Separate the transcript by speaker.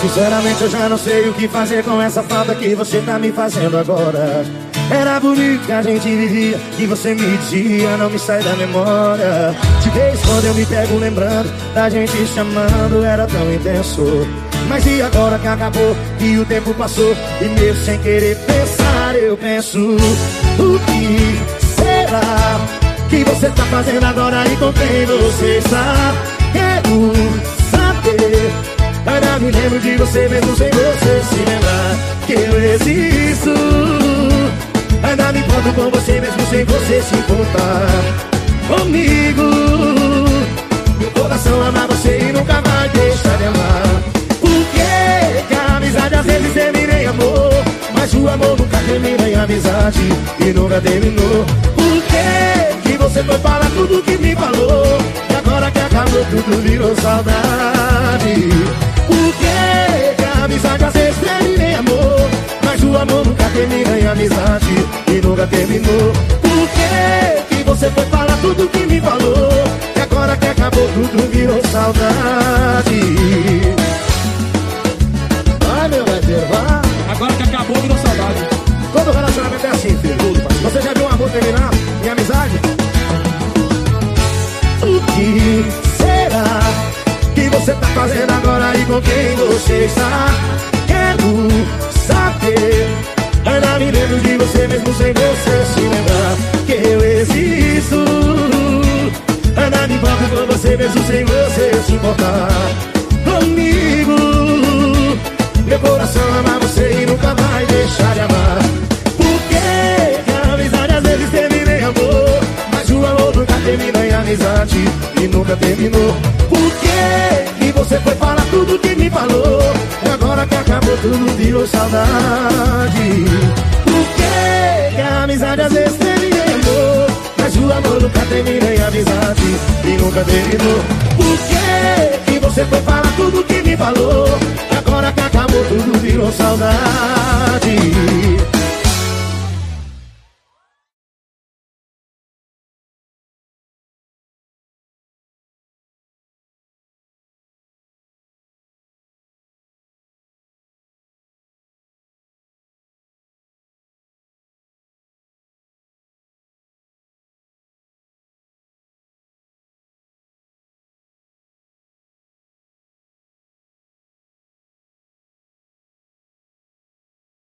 Speaker 1: Sinceramente eu já não sei o que fazer com essa falta que você tá me fazendo agora. Era bonito que a gente vivia, que você me dizia, não me sai da memória. De vez quando eu me pego lembrando, da gente chamando, era tão intenso. Mas e agora que acabou, e o tempo passou E mesmo sem querer pensar, eu penso O que será que você tá fazendo agora? E com quem você está? Ainda me lembro de você mesmo sem você se lembrar Que eu existo. Ainda me importo com você mesmo sem você se importar Comigo. Meu coração ama você e nunca vai deixar de amar. Por que, que a amizade às vezes termina em amor Mas o amor nunca termina em amizade E nunca terminou. Por que, que você foi falar tudo que me falou E agora que acabou tudo virou saudade Por que, que você foi falar tudo que me falou. E agora que acabou tudo virou saudade. Vai meu parceiro, vai.
Speaker 2: Agora que acabou virou saudade.
Speaker 1: Todo relacionamento é assim, filho Você já viu um amor terminar em amizade? O que será que você tá fazendo agora e com quem você está? mesmo você se importar Comigo. Meu coração ama você e nunca vai deixar de amar. Por que a amizade às vezes termina em amor Mas o amor nunca termina em amizade E nunca terminou. Por que, que você foi falar tudo que me falou E agora que acabou tudo virou saudade. Amizade às vezes termina em amor Mas o amor nunca termina em amizade E nunca terminou. Por que, que você foi falar tudo que me falou. Agora que acabou tudo virou saudade